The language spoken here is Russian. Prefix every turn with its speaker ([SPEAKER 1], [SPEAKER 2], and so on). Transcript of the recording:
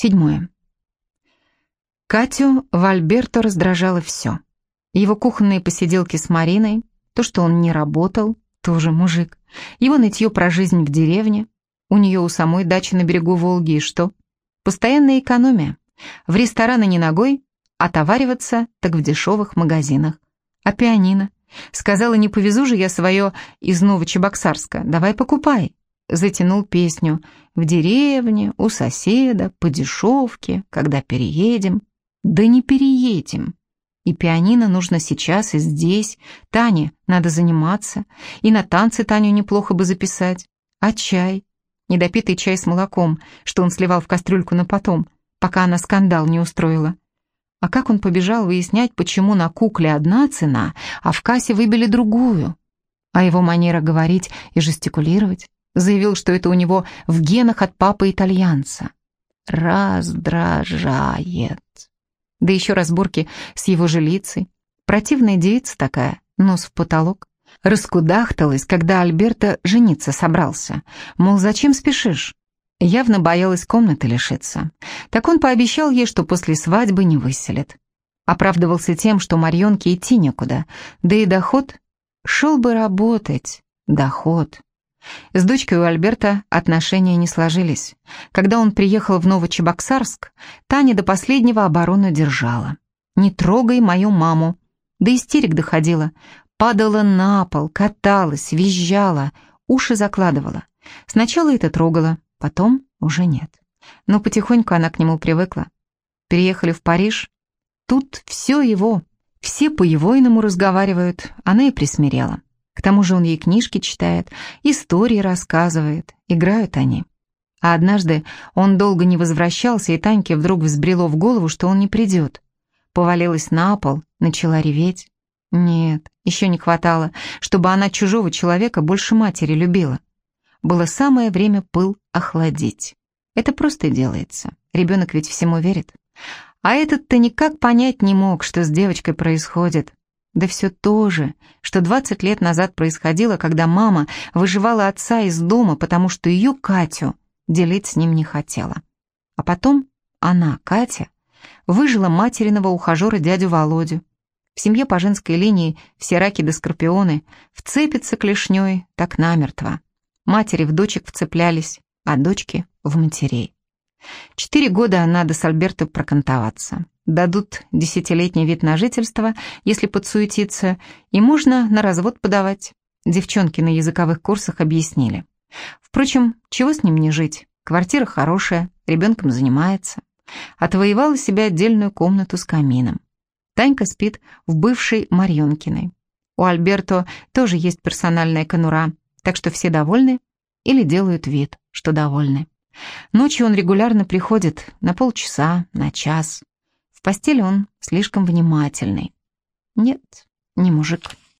[SPEAKER 1] Седьмое. Катю в Альберто раздражало все. Его кухонные посиделки с Мариной, то, что он не работал, тоже мужик, его нытье про жизнь в деревне, у нее у самой дача на берегу Волги и что? Постоянная экономия. В рестораны не ногой, а товариваться так в дешевых магазинах. А пианино? Сказала, не повезу же я свое из Новочебоксарска, давай покупай. Затянул песню «В деревне, у соседа, по дешевке, когда переедем». Да не переедем. И пианино нужно сейчас и здесь. Тане надо заниматься. И на танцы Таню неплохо бы записать. А чай? Недопитый чай с молоком, что он сливал в кастрюльку на потом, пока она скандал не устроила. А как он побежал выяснять, почему на кукле одна цена, а в кассе выбили другую? А его манера говорить и жестикулировать? Заявил, что это у него в генах от папы-итальянца. Раздражает. Да еще разборки с его жилицей. Противная девица такая, нос в потолок. Раскудахталась, когда Альберто жениться собрался. Мол, зачем спешишь? Явно боялась комнаты лишиться. Так он пообещал ей, что после свадьбы не выселит. Оправдывался тем, что Марьонке идти некуда. Да и доход? Шел бы работать. Доход. С дочкой у Альберта отношения не сложились. Когда он приехал в Новочебоксарск, Таня до последнего оборону держала. «Не трогай мою маму». До истерик доходила. Падала на пол, каталась, визжала, уши закладывала. Сначала это трогала, потом уже нет. Но потихоньку она к нему привыкла. Переехали в Париж. Тут все его, все по-его-иному разговаривают, она и присмирела. К тому же он ей книжки читает, истории рассказывает, играют они. А однажды он долго не возвращался, и Таньке вдруг взбрело в голову, что он не придет. Повалилась на пол, начала реветь. Нет, еще не хватало, чтобы она чужого человека больше матери любила. Было самое время пыл охладить. Это просто делается. Ребенок ведь всему верит. А этот-то никак понять не мог, что с девочкой происходит. Да все то же, что 20 лет назад происходило, когда мама выживала отца из дома, потому что ее Катю делить с ним не хотела. А потом она, Катя, выжила материного ухажера дядю Володю. В семье по женской линии все раки да скорпионы вцепятся клешней так намертво. Матери в дочек вцеплялись, а дочки в матерей. Четыре года надо с Альберто прокантоваться дадут десятилетний вид на жительство, если подсуетиться, и можно на развод подавать. Девчонки на языковых курсах объяснили. Впрочем, чего с ним не жить? Квартира хорошая, ребенком занимается. Отвоевала себе отдельную комнату с камином. Танька спит в бывшей Марьонкиной. У Альберто тоже есть персональная конура, так что все довольны или делают вид, что довольны. Ночью он регулярно приходит на полчаса, на час. В постели он слишком внимательный. Нет, не мужик.